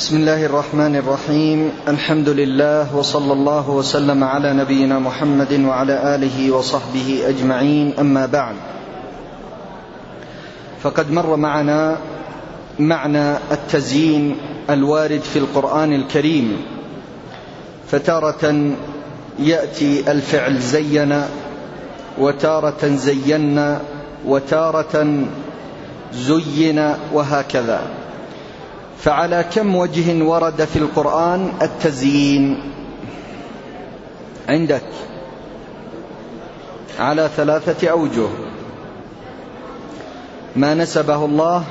بسم الله الرحمن الرحيم. الحمد لله وصلى الله وسلم على نبينا محمد وعلى آله وصحبه أجمعين. أما بعد فقد مر معنا معنى التزيين الوارد في القرآن الكريم. فتارة يأتي الفعل زين وتارة زينا وتارة زين وهكذا. فعلى كم وجه ورد في القرآن التزيين عندك على ثلاثة أوجه ما نسبه الله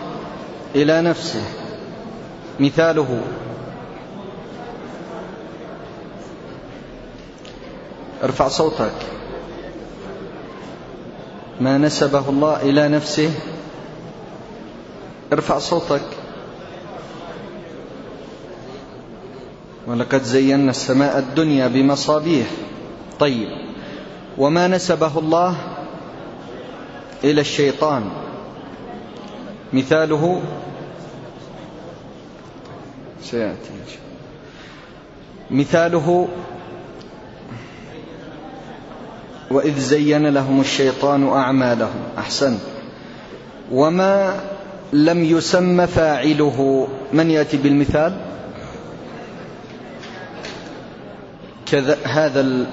إلى نفسه مثاله ارفع صوتك ما نسبه الله إلى نفسه ارفع صوتك ولقد زينا السماء الدنيا بمصابيح. طيب. وما نسبه الله إلى الشيطان؟ مثاله سيأتي مثاله وإذ زين لهم الشيطان أعمالهم. أحسنت وما لم يسم فاعله. من يأتي بالمثال؟ كذا هذا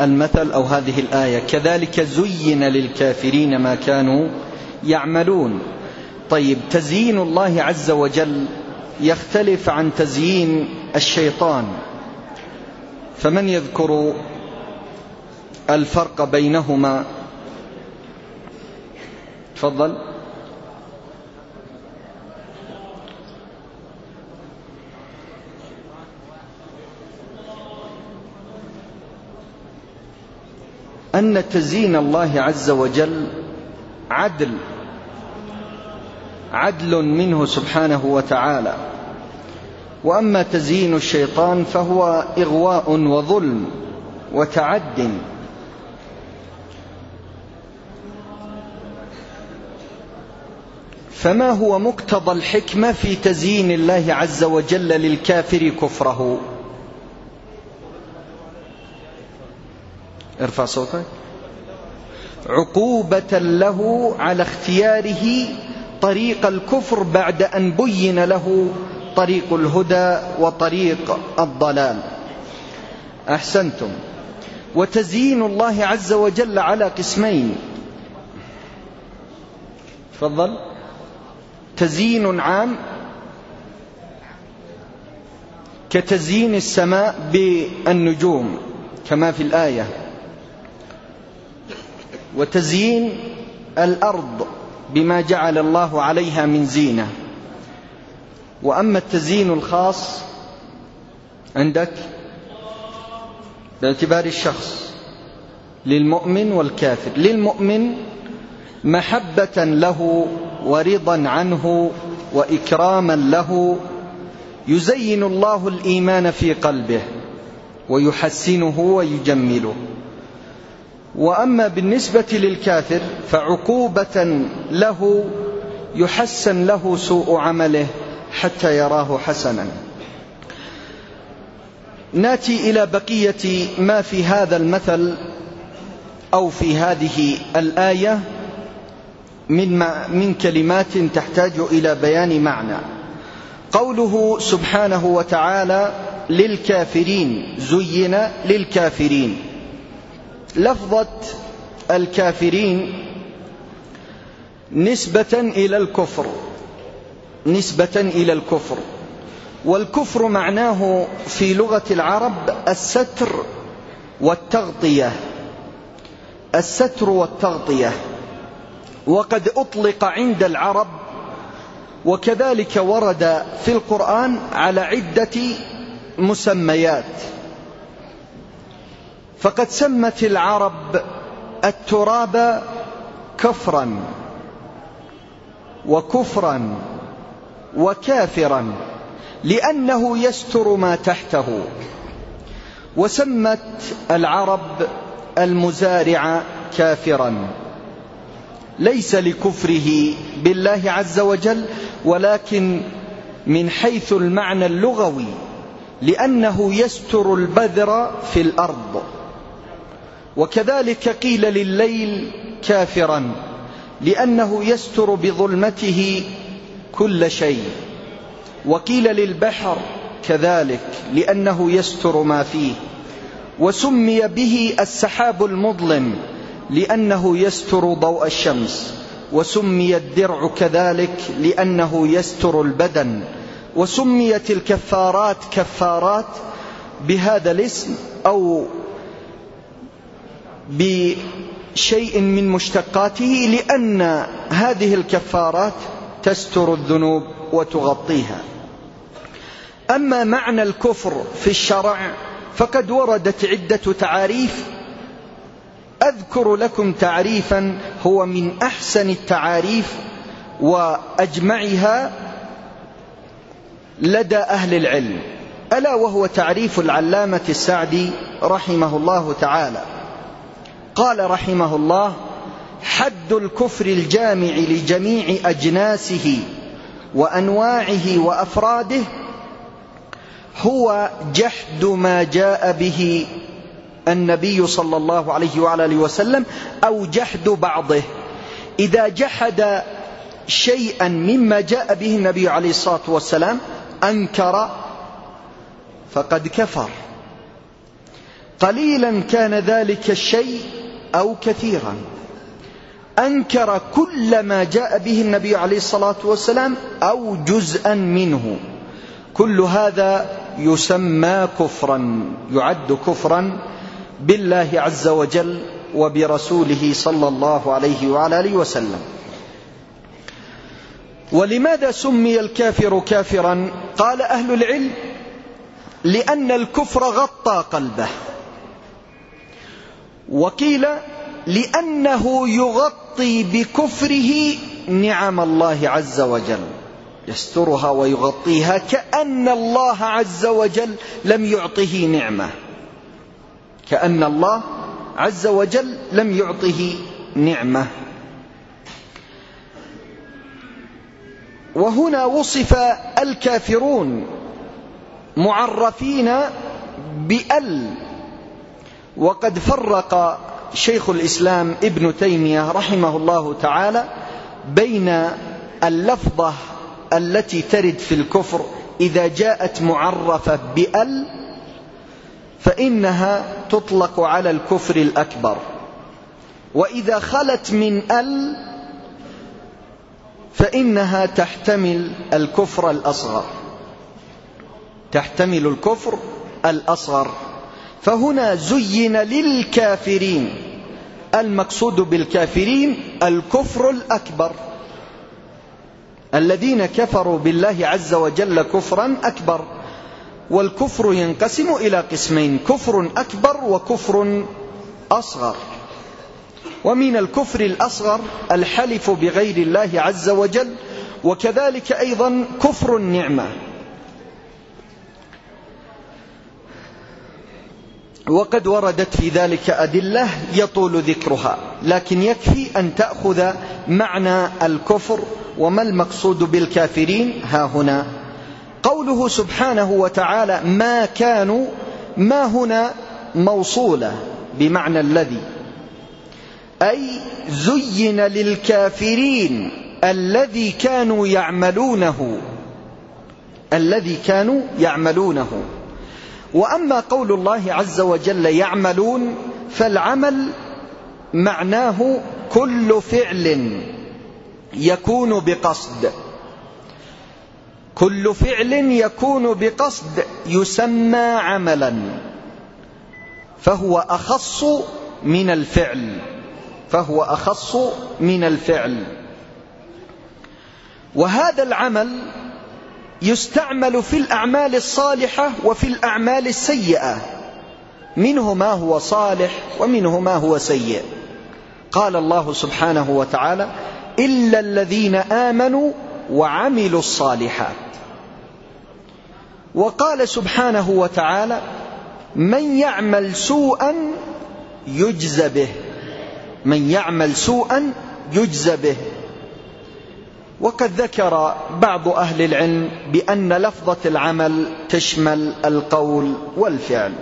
المثل أو هذه الآية. كذلك زين للكافرين ما كانوا يعملون. طيب تزيين الله عز وجل يختلف عن تزيين الشيطان. فمن يذكر الفرق بينهما؟ تفضل. أن تزيين الله عز وجل عدل عدل منه سبحانه وتعالى. وأما تزيين الشيطان فهو إغواء وظلم وتعد. فما هو مقتضى الحكمة في تزيين الله عز وجل للكافر كفره؟ ارفع صوتك. عقوبة له على اختياره طريق الكفر بعد أن بين له طريق الهدى وطريق الضلال. أحسنتم. وتزيين الله عز وجل على قسمين. تفضل. تزيين عام كتزيين السماء بالنجوم كما في الآية. وتزيين الأرض بما جعل الله عليها من زينة. وأما التزيين الخاص عندك باعتبار الشخص للمؤمن والكافر. للمؤمن محبة له ورضا عنه وإكراما له يزين الله الإيمان في قلبه ويحسنه ويجمله. وأما بالنسبة للكافر فعقوبة له يحسن له سوء عمله حتى يراه حسنا. ناتي إلى بقية ما في هذا المثل أو في هذه الآية من من كلمات تحتاج إلى بيان معنى. قوله سبحانه وتعالى للكافرين زين للكافرين. لفظة الكافرين نسبة إلى الكفر نسبة إلى الكفر. والكفر معناه في لغة العرب الستر والتغطية الستر والتغطية. وقد أطلق عند العرب وكذلك ورد في القرآن على عدة مسميات. فقد سمت العرب التراب كفرا وكفرا وكافرا لأنه يستر ما تحته. وسمت العرب المزارع كافرا. ليس لكفره بالله عز وجل ولكن من حيث المعنى اللغوي لأنه يستر البذر في الأرض. وكذلك قيل لليل كافرا لأنه يستر بظلمته كل شيء. وقيل للبحر كذلك لأنه يستر ما فيه. وسمي به السحاب المظلم لأنه يستر ضوء الشمس. وسمي الدرع كذلك لأنه يستر البدن. وسميت الكفارات كفارات بهذا الاسم أو بشيء من مشتقاته لأن هذه الكفارات تستر الذنوب وتغطيها. أما معنى الكفر في الشرع فقد وردت عدة تعاريف. أذكر لكم تعريفا هو من أحسن التعاريف وأجمعها لدى أهل العلم. ألا وهو تعريف العلامة السعدي رحمه الله تعالى. قال رحمه الله حد الكفر الجامع لجميع أجناسه وأنواعه وأفراده هو جحد ما جاء به النبي صلى الله عليه وعلى آله وسلم أو جحد بعضه. إذا جحد شيئا مما جاء به النبي عليه الصلاة والسلام أنكر فقد كفر. قليلا كان ذلك الشيء أو كثيرا. أنكر كل ما جاء به النبي عليه الصلاة والسلام أو جزءا منه. كل هذا يسمى كفرا يعد كفرا بالله عز وجل وبرسوله صلى الله عليه وعلى آله وسلم. ولماذا سمي الكافر كافرا؟ قال أهل العلم لأن الكفر غطى قلبه. وقيل لأنه يغطي بكفره نعم الله عز وجل. يسترها ويغطيها كأن الله عز وجل لم يعطه نعمة. كأن الله عز وجل لم يعطه نعمة. وهنا وصف الكافرون معرفين بأل وقد فرق شيخ الإسلام ابن تيمية رحمه الله تعالى بين اللفظة التي ترد في الكفر إذا جاءت معرفة بأل فإنها تطلق على الكفر الأكبر. وإذا خلت من أل فإنها تحتمل الكفر الأصغر. تحتمل الكفر الأصغر. فهنا زين للكافرين. المقصود بالكافرين الكفر الأكبر. الذين كفروا بالله عز وجل كفرا أكبر. والكفر ينقسم إلى قسمين كفر أكبر وكفر أصغر. ومن الكفر الأصغر الحلف بغير الله عز وجل وكذلك أيضا كفر النعمة. وقد وردت في ذلك أدلة يطول ذكرها لكن يكفي أن تأخذ معنى الكفر وما المقصود بالكافرين. ها هنا. قوله سبحانه وتعالى ما كانوا ما هنا موصولة بمعنى الذي. أي زين للكافرين الذي كانوا يعملونه الذي كانوا يعملونه. وأما قول الله عز وجل يعملون فالعمل معناه كل فعل يكون بقصد. كل فعل يكون بقصد يسمى عملا فهو أخص من الفعل فهو أخص من الفعل. وهذا العمل يستعمل في الأعمال الصالحة وفي الأعمال السيئة. منه ما هو صالح ومنه ما هو سيء. قال الله سبحانه وتعالى إلا الذين آمنوا وعملوا الصالحات. وقال سبحانه وتعالى من يعمل سوءا يجز به. من يعمل سوءا يجز به. وقد ذكر بعض أهل العلم بأن لفظة العمل تشمل القول والفعل.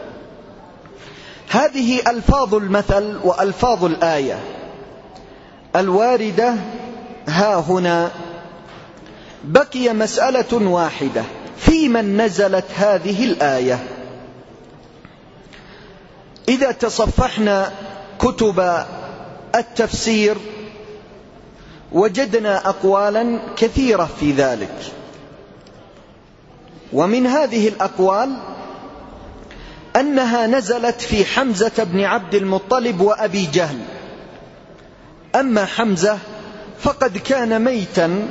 هذه ألفاظ المثل وألفاظ الآية. الواردة ها هنا بقي مسألة واحدة في من نزلت هذه الآية؟ إذا تصفحنا كتب التفسير وجدنا أقوالا كثيرة في ذلك. ومن هذه الأقوال أنها نزلت في حمزة بن عبد المطلب وأبي جهل. أما حمزة فقد كان ميتا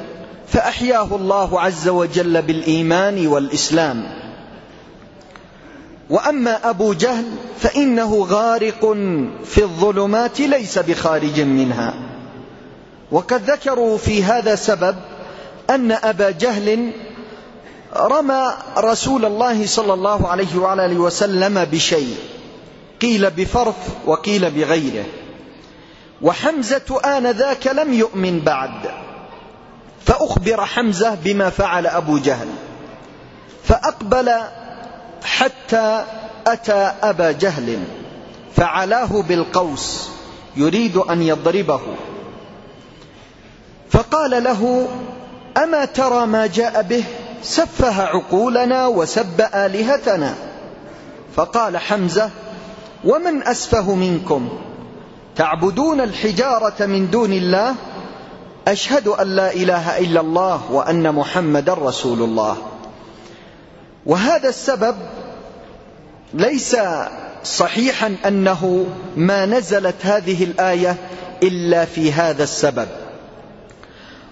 فأحياه الله عز وجل بالإيمان والإسلام. وأما أبو جهل فإنه غارق في الظلمات ليس بخارج منها. وقد ذكروا في هذا سبب أن أبا جهل رمى رسول الله صلى الله عليه وعلى آله وسلم بشيء. قيل بفرث وقيل بغيره. وحمزة آنذاك لم يؤمن بعد. فأخبر حمزة بما فعل أبو جهل. فأقبل حتى أتى أبا جهل. فعلاه بالقوس. يريد أن يضربه. فقال له أما ترى ما جاء به؟ سفه عقولنا وسب آلهتنا. فقال حمزة ومن أسفه منكم؟ تعبدون الحجارة من دون الله؟ أشهد أن لا إله إلا الله وأن محمد رسول الله. وهذا السبب ليس صحيحا أنه ما نزلت هذه الآية إلا في هذا السبب.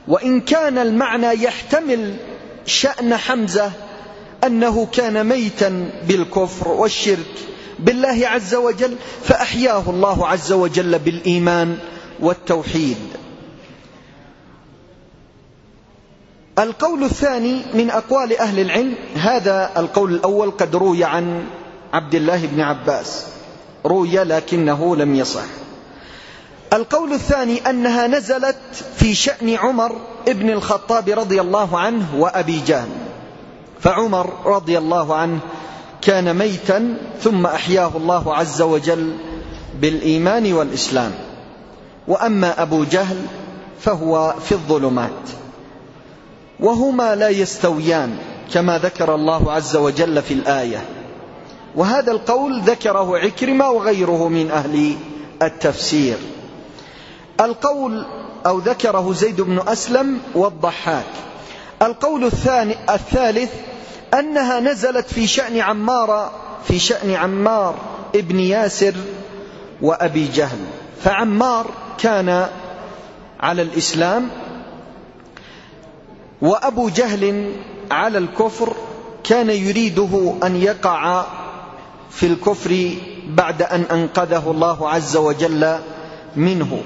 وإن كان المعنى يحتمل شأن حمزة أنه كان ميتا بالكفر والشرك بالله عز وجل فأحياه الله عز وجل بالإيمان والتوحيد. القول الثاني من أقوال أهل العلم هذا القول الأول قد روي عن عبد الله بن عباس. روي لكنه لم يصح. القول الثاني أنها نزلت في شأن عمر ابن الخطاب رضي الله عنه وأبي جهل. فعمر رضي الله عنه كان ميتا ثم أحياه الله عز وجل بالإيمان والإسلام. وأما أبو جهل فهو في الظلمات. وهما لا يستويان كما ذكر الله عز وجل في الآية. وهذا القول ذكره عكرمة وغيره من أهل التفسير. القول أو ذكره زيد بن أسلم والضحاك. القول الثاني الثالث أنها نزلت في شأن عمار في شأن عمار ابن ياسر وأبي جهل. فعمار كان على الإسلام وأبو جهل على الكفر كان يريده أن يقع في الكفر بعد أن أنقذه الله عز وجل منه.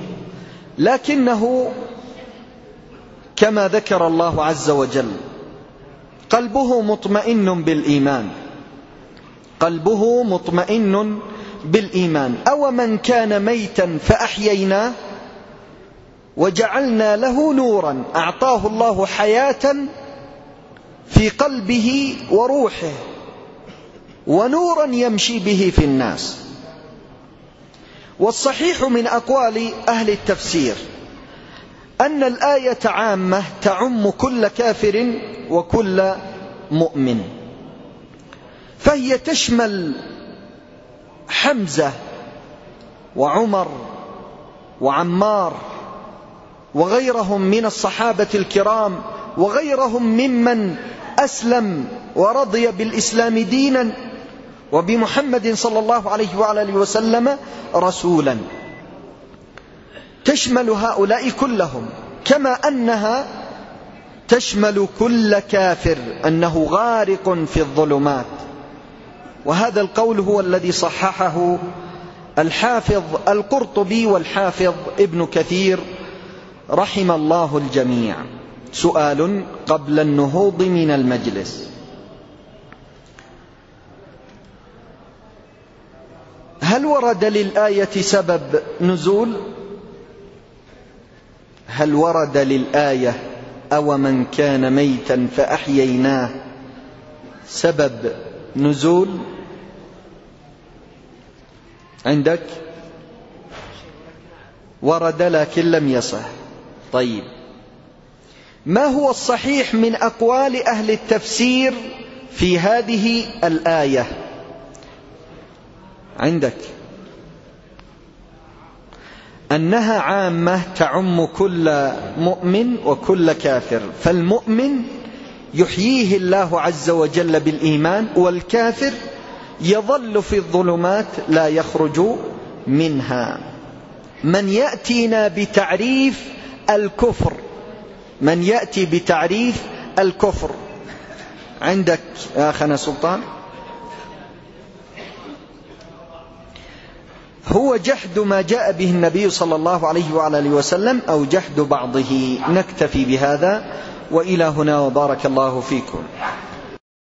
لكنه كما ذكر الله عز وجل قلبه مطمئن بالإيمان. قلبه مطمئن بالإيمان. أو من كان ميتا فأحييناه وجعلنا له نورا. أعطاه الله حياة في قلبه وروحه ونورا يمشي به في الناس. والصحيح من أقوال أهل التفسير أن الآية عامة تعم كل كافر وكل مؤمن فهي تشمل حمزة وعمر وعمار وغيرهم من الصحابة الكرام وغيرهم ممن أسلم ورضي بالإسلام دينا وبمحمد صلى الله عليه وعلى آله وسلم رسولا. تشمل هؤلاء كلهم كما أنها تشمل كل كافر أنه غارق في الظلمات. وهذا القول هو الذي صححه الحافظ القرطبي والحافظ ابن كثير رحم الله الجميع. سؤال قبل النهوض من المجلس. هل ورد للآية سبب نزول؟ هل ورد للآية أو من كان ميتا فأحييناه سبب نزول؟ عندك؟ ورد لكن لم يصح. طيب. ما هو الصحيح من أقوال أهل التفسير في هذه الآية؟ عندك. أنها عامة تعم كل مؤمن وكل كافر. فالمؤمن يحييه الله عز وجل بالإيمان والكافر يظل في الظلمات لا يخرج منها. من يأتينا بتعريف الكفر. من يأتي بتعريف الكفر. عندك يا أخنا سلطان؟ هو جحد ما جاء به النبي صلى الله عليه وعلى آله وسلم أو جحد بعضه. نكتفي بهذا وإلى هنا وبارك الله فيكم.